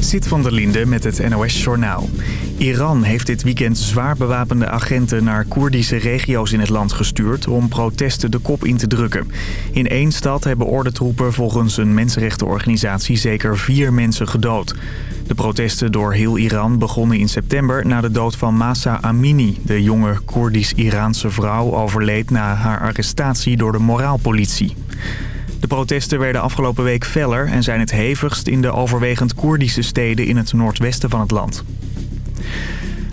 Zit van der Linde met het NOS-journaal. Iran heeft dit weekend zwaar bewapende agenten naar Koerdische regio's in het land gestuurd... om protesten de kop in te drukken. In één stad hebben ordentroepen volgens een mensenrechtenorganisatie zeker vier mensen gedood. De protesten door heel Iran begonnen in september na de dood van Masa Amini. De jonge Koerdisch-Iraanse vrouw overleed na haar arrestatie door de moraalpolitie. De protesten werden afgelopen week feller en zijn het hevigst in de overwegend Koerdische steden in het noordwesten van het land.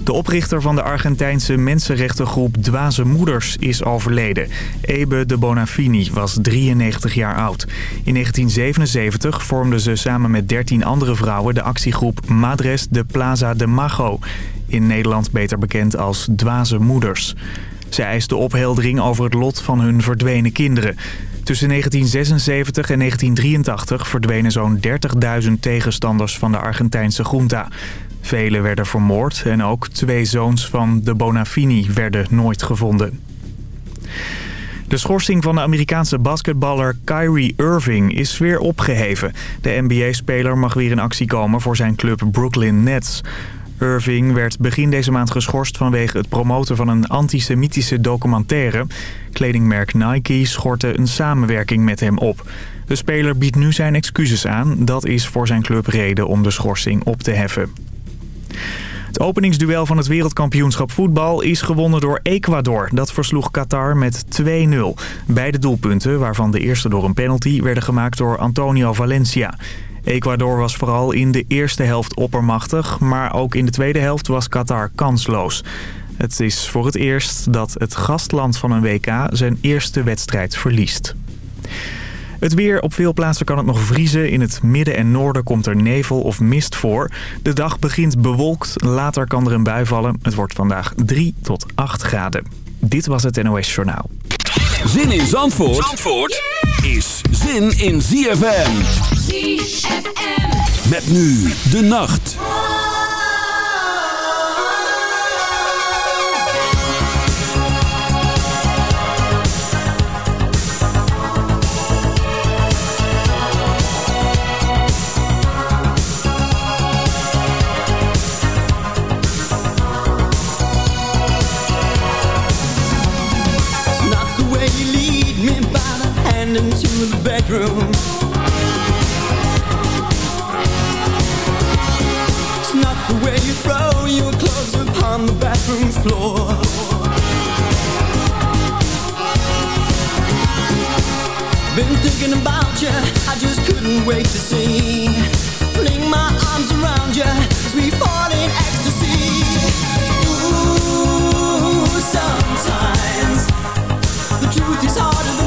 De oprichter van de Argentijnse mensenrechtengroep Dwaze Moeders is overleden. Ebe de Bonafini was 93 jaar oud. In 1977 vormde ze samen met 13 andere vrouwen de actiegroep Madres de Plaza de Mago. In Nederland beter bekend als Dwaze Moeders. Ze eiste opheldering over het lot van hun verdwenen kinderen. Tussen 1976 en 1983 verdwenen zo'n 30.000 tegenstanders van de Argentijnse junta. Velen werden vermoord en ook twee zoons van de Bonafini werden nooit gevonden. De schorsing van de Amerikaanse basketballer Kyrie Irving is weer opgeheven. De NBA-speler mag weer in actie komen voor zijn club Brooklyn Nets. Irving werd begin deze maand geschorst vanwege het promoten van een antisemitische documentaire. Kledingmerk Nike schortte een samenwerking met hem op. De speler biedt nu zijn excuses aan. Dat is voor zijn club reden om de schorsing op te heffen. Het openingsduel van het wereldkampioenschap voetbal is gewonnen door Ecuador. Dat versloeg Qatar met 2-0. Beide doelpunten, waarvan de eerste door een penalty, werden gemaakt door Antonio Valencia. Ecuador was vooral in de eerste helft oppermachtig, maar ook in de tweede helft was Qatar kansloos. Het is voor het eerst dat het gastland van een WK zijn eerste wedstrijd verliest. Het weer. Op veel plaatsen kan het nog vriezen. In het midden en noorden komt er nevel of mist voor. De dag begint bewolkt. Later kan er een bui vallen. Het wordt vandaag 3 tot 8 graden. Dit was het NOS Journaal. Zin in Zandvoort, Zandvoort is zin in ZFM. ZFM. Met nu de nacht. into the bedroom your clothes upon the bathroom floor. Been thinking about you, I just couldn't wait to see. Fling my arms around you as we fall in ecstasy. Ooh, sometimes the truth is harder than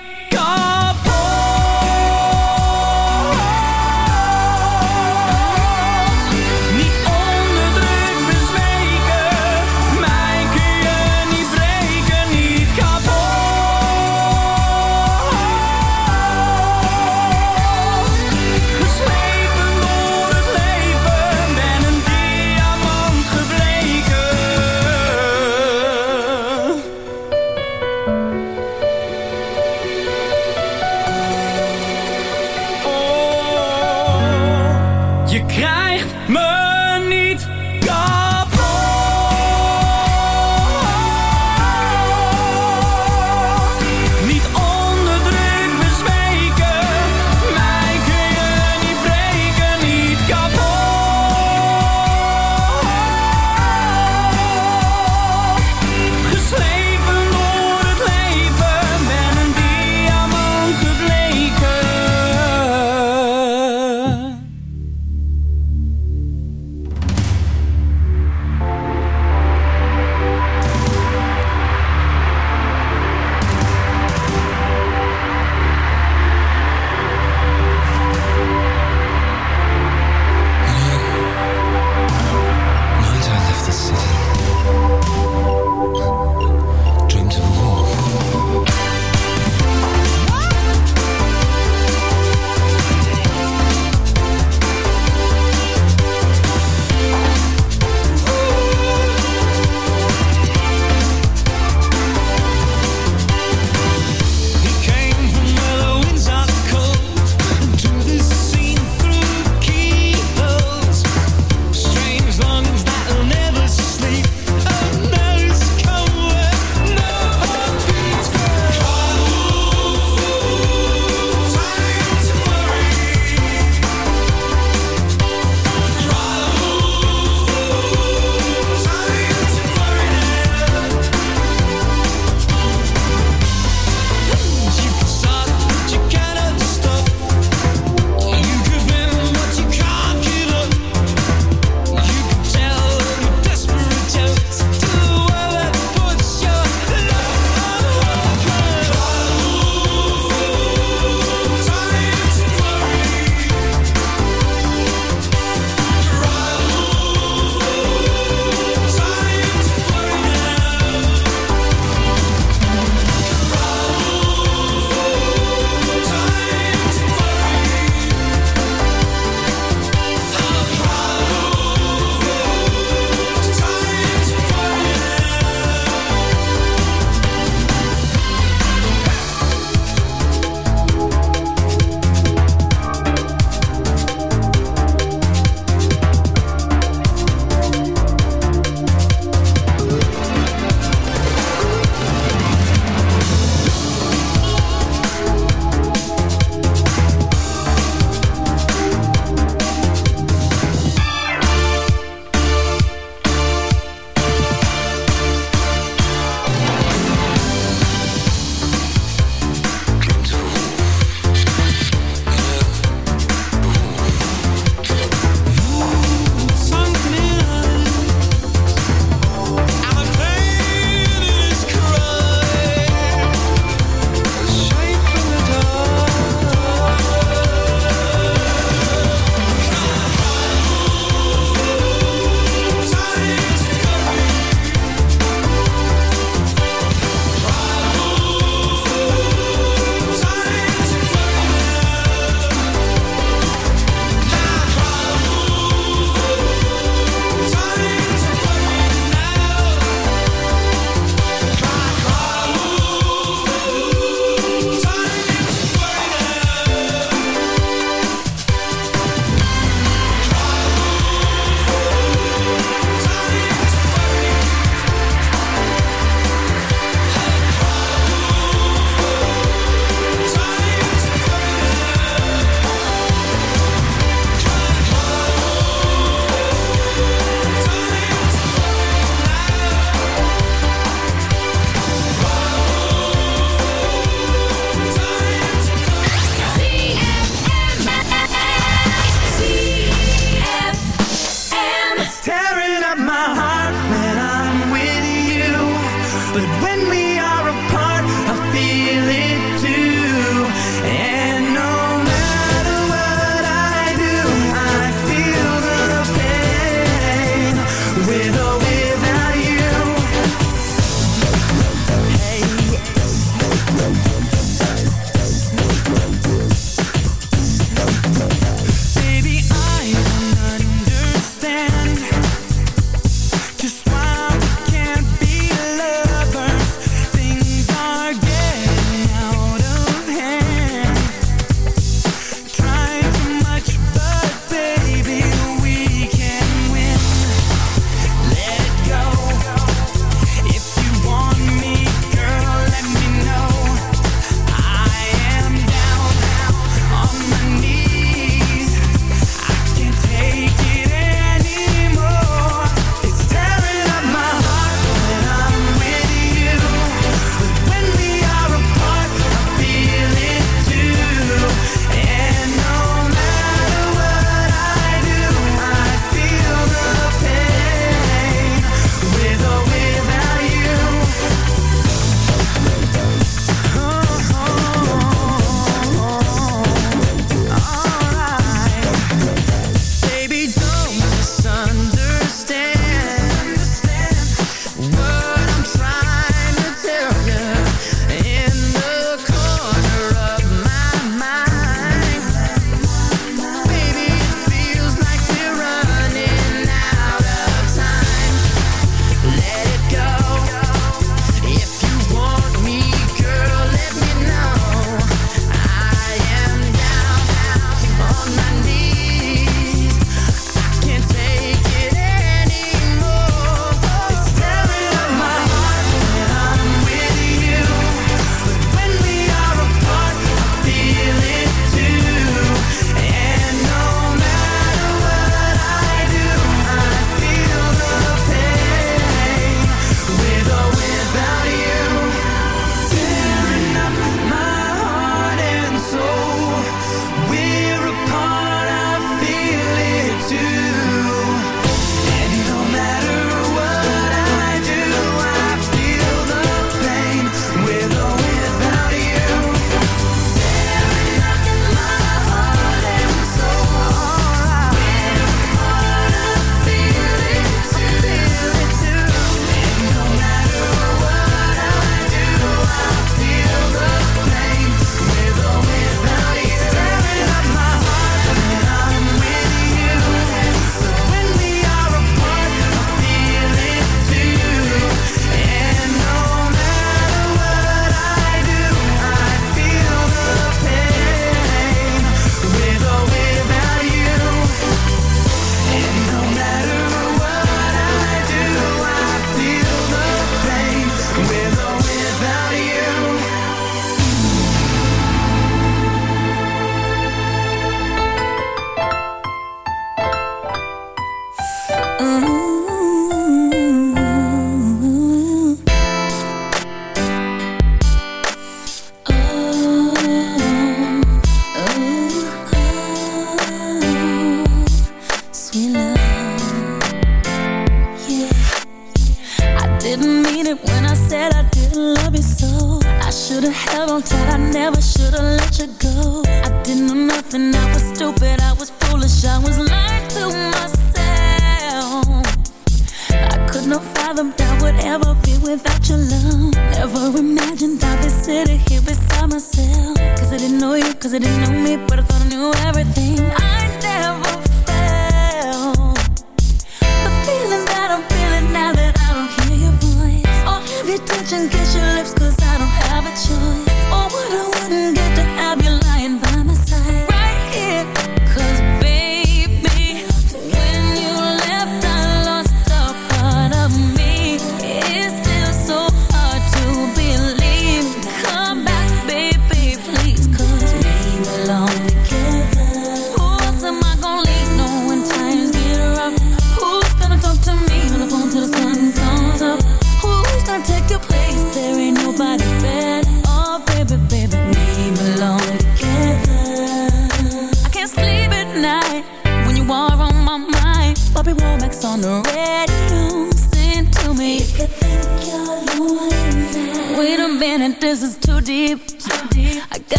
Cause I didn't know me, but I thought I knew everything.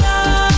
love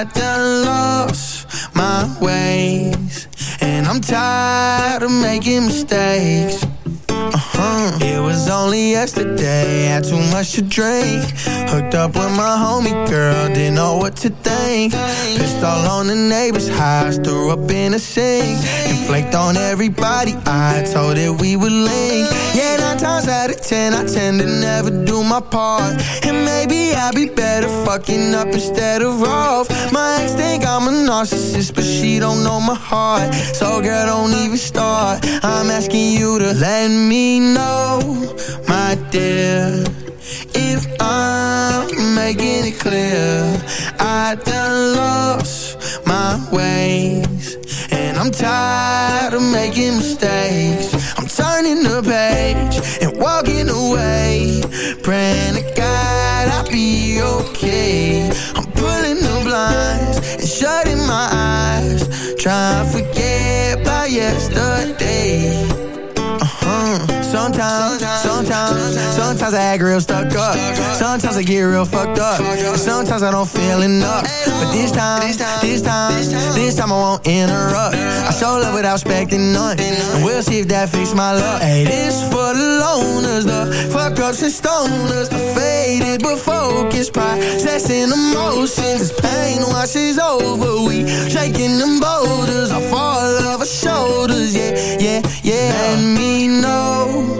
I done lost my ways, and I'm tired of making mistakes. Uh-huh. It was only yesterday, had too much to drink. Hooked up with my homie girl, didn't know what to think. Pissed all on the neighbor's house, threw up in a sink. And flaked on everybody, I told it we would link. Times out of ten, I tend to never do my part. And maybe I'd be better fucking up instead of off. My ex think I'm a narcissist, but she don't know my heart. So girl, don't even start. I'm asking you to let me know, my dear. If I'm making it clear, I done lost my ways. And I'm tired of making mistakes. Turning the page and walking away. Praying to God I'll be okay. I'm pulling the blinds and shutting my eyes. Trying to forget about yesterday. Sometimes, sometimes, sometimes I act real stuck up. Sometimes I get real fucked up. Sometimes I don't feel enough. But this time, this time, this time I won't interrupt. I show love without expecting none. And we'll see if that fixes my luck. Hey, this for the loners, the fuck ups and stoners, the faded but focused, processing emotions. As pain washes over, we shaking them boulders off all of our shoulders. Yeah, yeah, yeah. Let me know,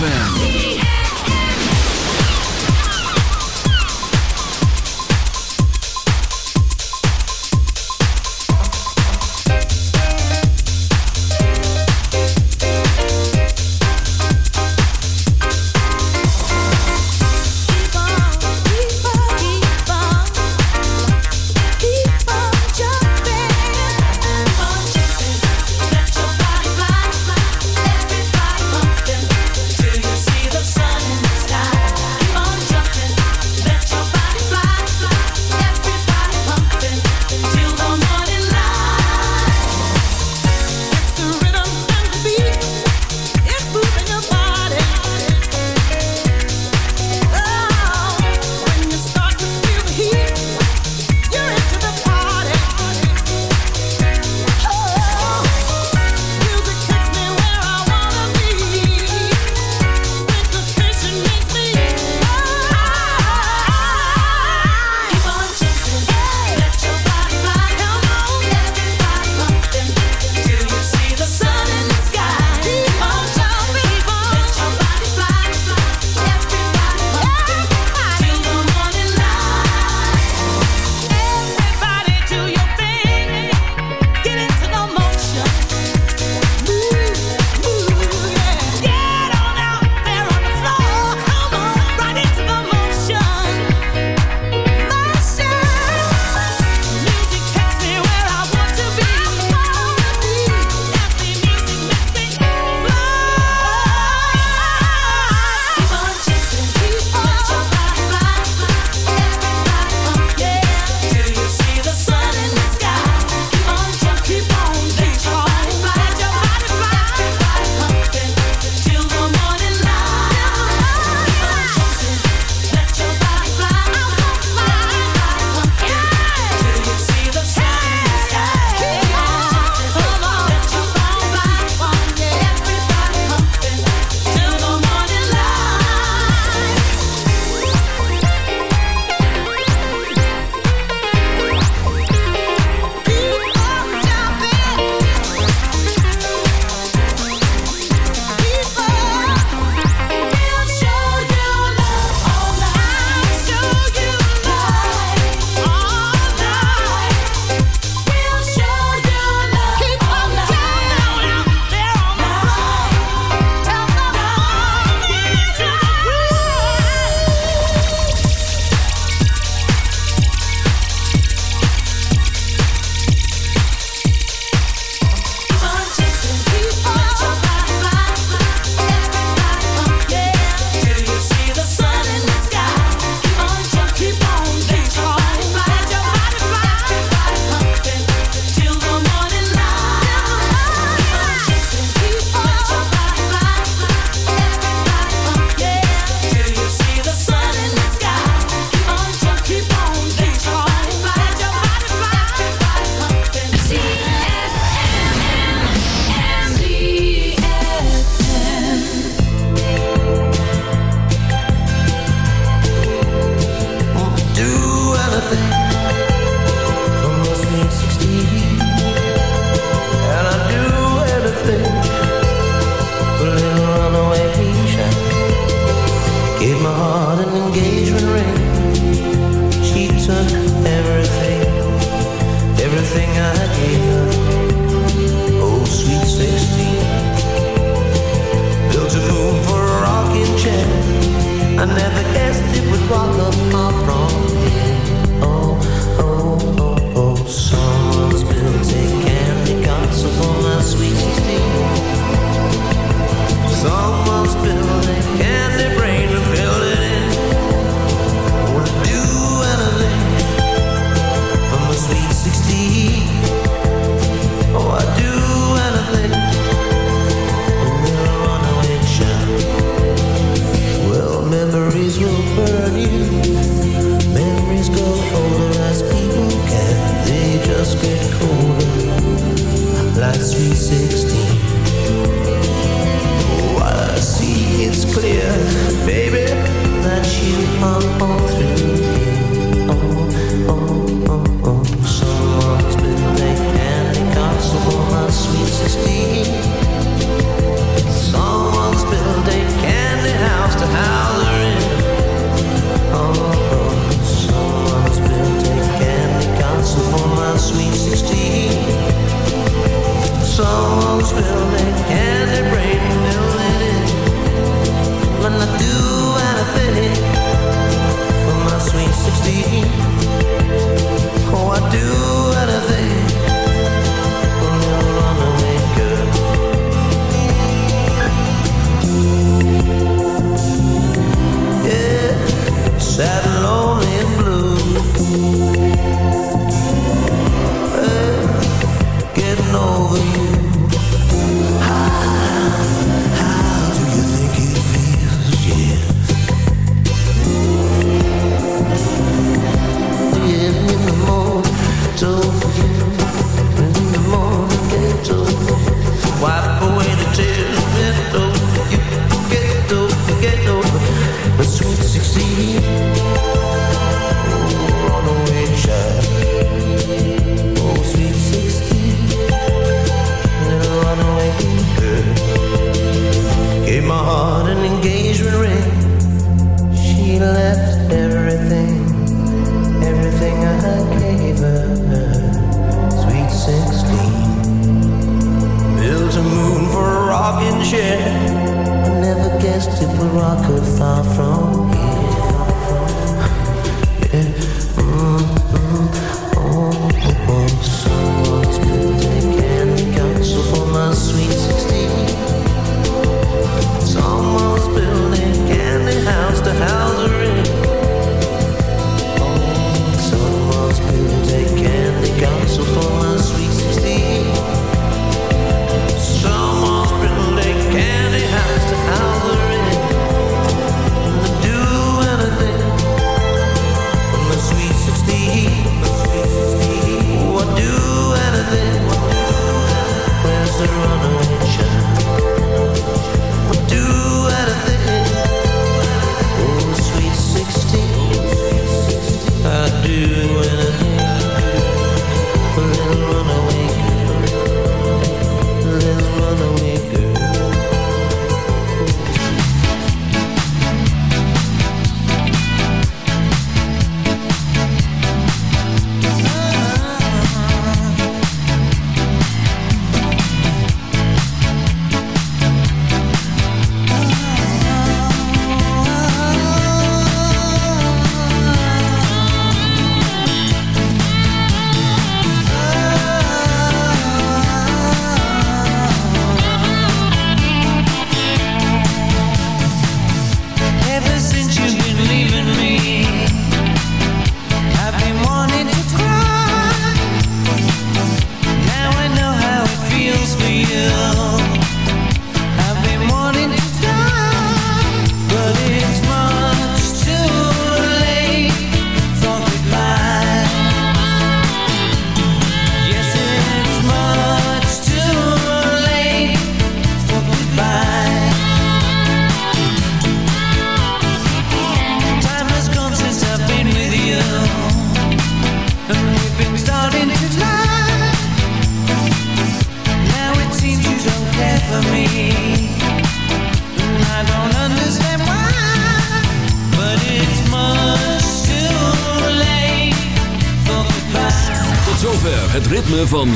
ZFM.